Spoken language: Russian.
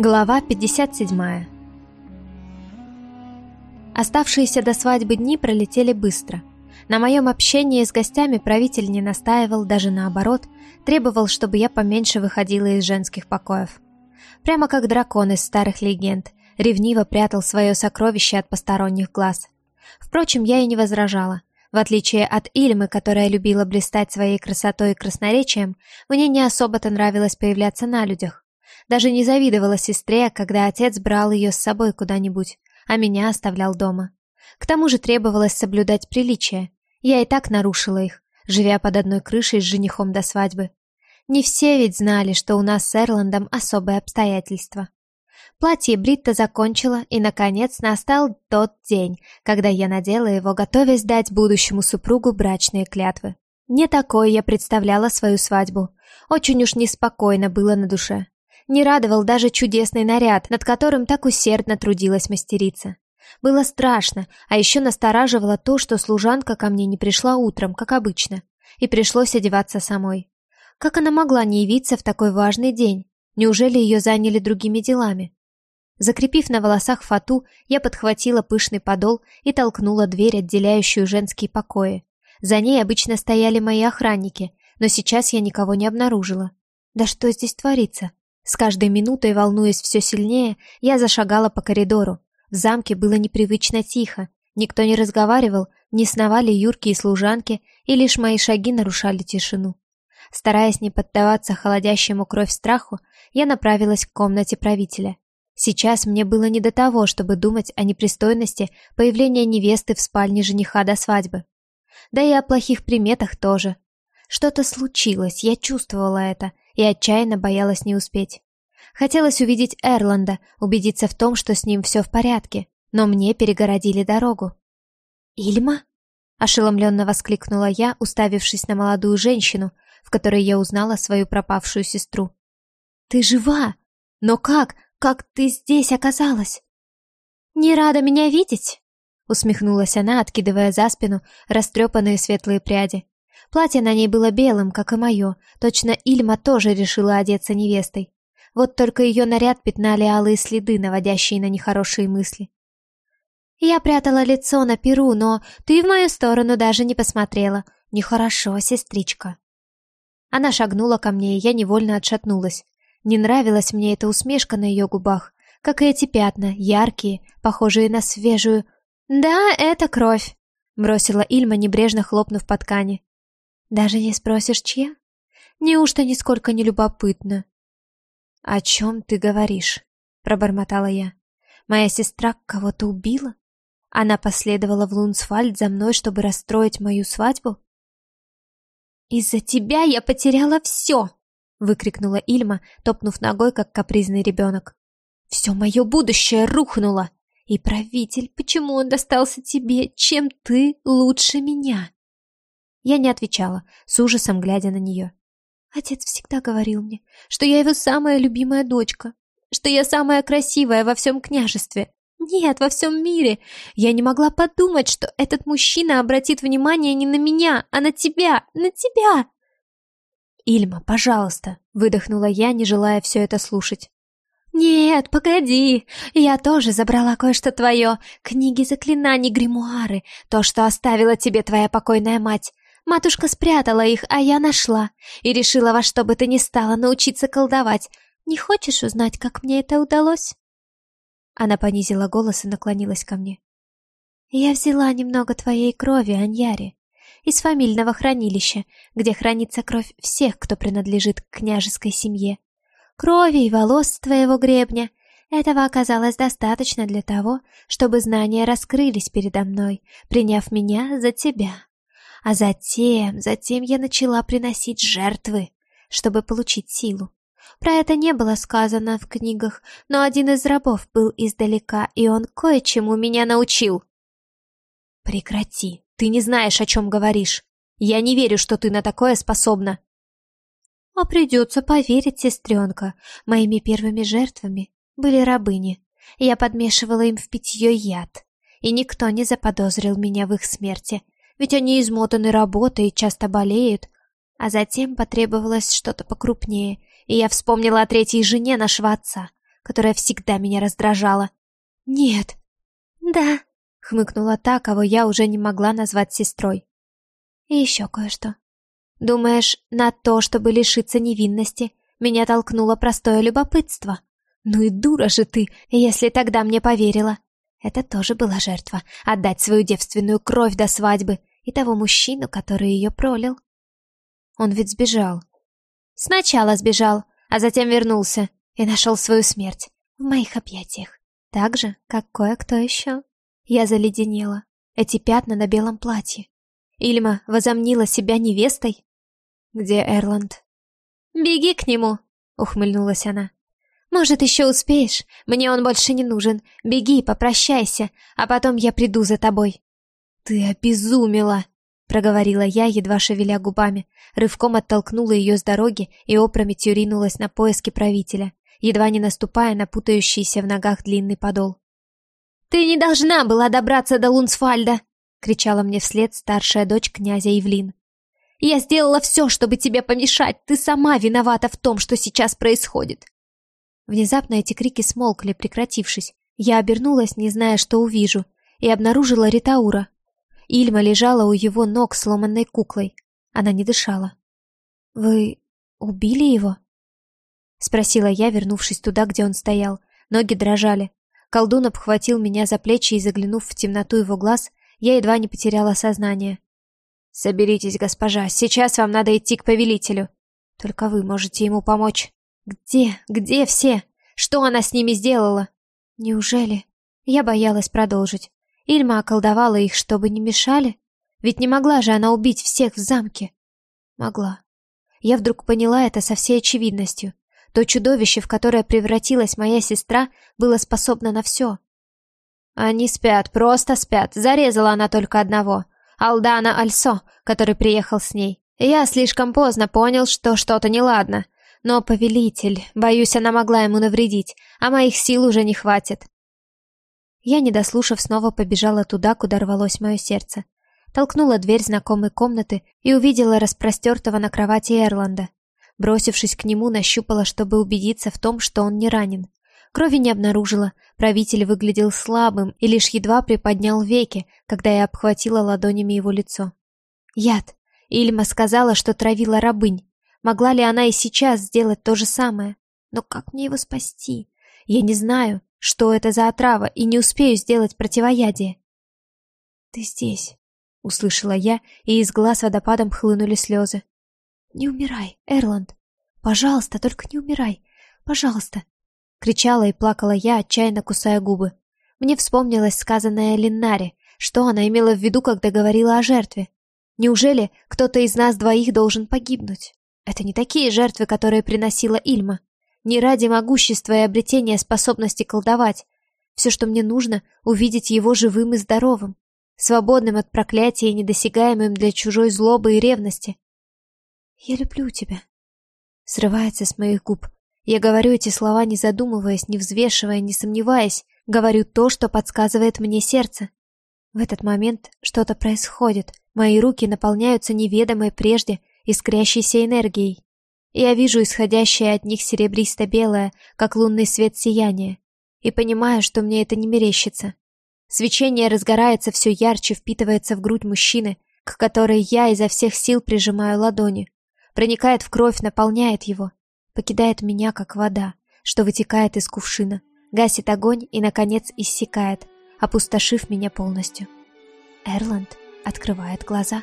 Глава 57 Оставшиеся до свадьбы дни пролетели быстро. На моем общении с гостями правитель не настаивал, даже наоборот, требовал, чтобы я поменьше выходила из женских покоев. Прямо как дракон из старых легенд, ревниво прятал свое сокровище от посторонних глаз. Впрочем, я и не возражала. В отличие от Ильмы, которая любила блистать своей красотой и красноречием, мне не особо-то нравилось появляться на людях. Даже не завидовала сестре, когда отец брал ее с собой куда-нибудь, а меня оставлял дома. К тому же требовалось соблюдать приличия. Я и так нарушила их, живя под одной крышей с женихом до свадьбы. Не все ведь знали, что у нас с Эрландом особые обстоятельства. Платье Бритта закончила, и, наконец, настал тот день, когда я надела его, готовясь дать будущему супругу брачные клятвы. Не такой я представляла свою свадьбу. Очень уж неспокойно было на душе. Не радовал даже чудесный наряд, над которым так усердно трудилась мастерица. Было страшно, а еще настораживало то, что служанка ко мне не пришла утром, как обычно, и пришлось одеваться самой. Как она могла не явиться в такой важный день? Неужели ее заняли другими делами? Закрепив на волосах фату, я подхватила пышный подол и толкнула дверь, отделяющую женские покои. За ней обычно стояли мои охранники, но сейчас я никого не обнаружила. Да что здесь творится? С каждой минутой, волнуясь все сильнее, я зашагала по коридору. В замке было непривычно тихо. Никто не разговаривал, не сновали юрки и служанки, и лишь мои шаги нарушали тишину. Стараясь не поддаваться холодящему кровь страху, я направилась к комнате правителя. Сейчас мне было не до того, чтобы думать о непристойности появления невесты в спальне жениха до свадьбы. Да и о плохих приметах тоже. Что-то случилось, я чувствовала это, и отчаянно боялась не успеть. Хотелось увидеть Эрланда, убедиться в том, что с ним все в порядке, но мне перегородили дорогу. «Ильма?» — ошеломленно воскликнула я, уставившись на молодую женщину, в которой я узнала свою пропавшую сестру. «Ты жива? Но как? Как ты здесь оказалась?» «Не рада меня видеть?» — усмехнулась она, откидывая за спину растрепанные светлые пряди. Платье на ней было белым, как и мое. Точно Ильма тоже решила одеться невестой. Вот только ее наряд пятнали алые следы, наводящие на нехорошие мысли. Я прятала лицо на перу, но ты в мою сторону даже не посмотрела. Нехорошо, сестричка. Она шагнула ко мне, и я невольно отшатнулась. Не нравилась мне эта усмешка на ее губах, как и эти пятна, яркие, похожие на свежую... «Да, это кровь», — бросила Ильма, небрежно хлопнув по ткани. Даже не спросишь, чья? Неужто нисколько не любопытно? О чем ты говоришь? Пробормотала я. Моя сестра кого-то убила? Она последовала в Лунсфальд за мной, чтобы расстроить мою свадьбу? «Из-за тебя я потеряла все!» — выкрикнула Ильма, топнув ногой, как капризный ребенок. «Все мое будущее рухнуло! И, правитель, почему он достался тебе? Чем ты лучше меня?» Я не отвечала, с ужасом глядя на нее. Отец всегда говорил мне, что я его самая любимая дочка, что я самая красивая во всем княжестве. Нет, во всем мире. Я не могла подумать, что этот мужчина обратит внимание не на меня, а на тебя, на тебя. Ильма, пожалуйста, выдохнула я, не желая все это слушать. «Нет, погоди, я тоже забрала кое-что твое, книги заклинаний, гримуары, то, что оставила тебе твоя покойная мать. Матушка спрятала их, а я нашла. И решила во что бы то ни стало научиться колдовать. Не хочешь узнать, как мне это удалось?» Она понизила голос и наклонилась ко мне. «Я взяла немного твоей крови, Аньяри, из фамильного хранилища, где хранится кровь всех, кто принадлежит к княжеской семье. Крови и волос твоего гребня. Этого оказалось достаточно для того, чтобы знания раскрылись передо мной, приняв меня за тебя». А затем, затем я начала приносить жертвы, чтобы получить силу. Про это не было сказано в книгах, но один из рабов был издалека, и он кое-чему меня научил. «Прекрати, ты не знаешь, о чем говоришь. Я не верю, что ты на такое способна». «А придется поверить, сестренка. Моими первыми жертвами были рабыни. Я подмешивала им в питье яд, и никто не заподозрил меня в их смерти, ведь они измотаны работой и часто болеют. А затем потребовалось что-то покрупнее, и я вспомнила о третьей жене нашего отца, которая всегда меня раздражала. «Нет». «Да», — хмыкнула та, кого я уже не могла назвать сестрой. «И еще кое-что. Думаешь, на то, чтобы лишиться невинности, меня толкнуло простое любопытство? Ну и дура же ты, если тогда мне поверила. Это тоже была жертва — отдать свою девственную кровь до свадьбы и того мужчину, который ее пролил. Он ведь сбежал. Сначала сбежал, а затем вернулся и нашел свою смерть в моих объятиях. Так же, как кое-кто еще. Я заледенела. Эти пятна на белом платье. Ильма возомнила себя невестой? Где Эрланд? «Беги к нему!» — ухмыльнулась она. «Может, еще успеешь? Мне он больше не нужен. Беги, попрощайся, а потом я приду за тобой». «Ты обезумела!» — проговорила я, едва шевеля губами, рывком оттолкнула ее с дороги и опрометью ринулась на поиски правителя, едва не наступая на путающийся в ногах длинный подол. «Ты не должна была добраться до Лунсфальда!» — кричала мне вслед старшая дочь князя Евлин. «Я сделала все, чтобы тебе помешать! Ты сама виновата в том, что сейчас происходит!» Внезапно эти крики смолкли, прекратившись. Я обернулась, не зная, что увижу, и обнаружила Ритаура. Ильма лежала у его ног сломанной куклой. Она не дышала. «Вы убили его?» Спросила я, вернувшись туда, где он стоял. Ноги дрожали. Колдун обхватил меня за плечи и, заглянув в темноту его глаз, я едва не потеряла сознание. «Соберитесь, госпожа, сейчас вам надо идти к повелителю. Только вы можете ему помочь». Где? Где все? Что она с ними сделала? Неужели? Я боялась продолжить. Ильма околдовала их, чтобы не мешали? Ведь не могла же она убить всех в замке. Могла. Я вдруг поняла это со всей очевидностью. То чудовище, в которое превратилась моя сестра, было способно на все. Они спят, просто спят. Зарезала она только одного. Алдана Альсо, который приехал с ней. Я слишком поздно понял, что что-то неладно. Но, повелитель, боюсь, она могла ему навредить, а моих сил уже не хватит. Я, не дослушав, снова побежала туда, куда рвалось мое сердце. Толкнула дверь знакомой комнаты и увидела распростертого на кровати Эрланда. Бросившись к нему, нащупала, чтобы убедиться в том, что он не ранен. Крови не обнаружила, правитель выглядел слабым и лишь едва приподнял веки, когда я обхватила ладонями его лицо. Яд. Ильма сказала, что травила рабынь. Могла ли она и сейчас сделать то же самое? Но как мне его спасти? Я не знаю, что это за отрава, и не успею сделать противоядие. «Ты здесь», — услышала я, и из глаз водопадом хлынули слезы. «Не умирай, Эрланд! Пожалуйста, только не умирай! Пожалуйста!» Кричала и плакала я, отчаянно кусая губы. Мне вспомнилось сказанное Линнаре, что она имела в виду, когда говорила о жертве. Неужели кто-то из нас двоих должен погибнуть? Это не такие жертвы, которые приносила Ильма. Не ради могущества и обретения способности колдовать. Все, что мне нужно, увидеть его живым и здоровым, свободным от проклятия и недосягаемым для чужой злобы и ревности. «Я люблю тебя», — срывается с моих губ. Я говорю эти слова, не задумываясь, не взвешивая, не сомневаясь. Говорю то, что подсказывает мне сердце. В этот момент что-то происходит. Мои руки наполняются неведомой прежде искрящейся энергией. Я вижу исходящее от них серебристо-белое, как лунный свет сияние, и понимаю, что мне это не мерещится. Свечение разгорается все ярче, впитывается в грудь мужчины, к которой я изо всех сил прижимаю ладони, проникает в кровь, наполняет его, покидает меня, как вода, что вытекает из кувшина, гасит огонь и, наконец, иссякает, опустошив меня полностью. Эрланд открывает глаза.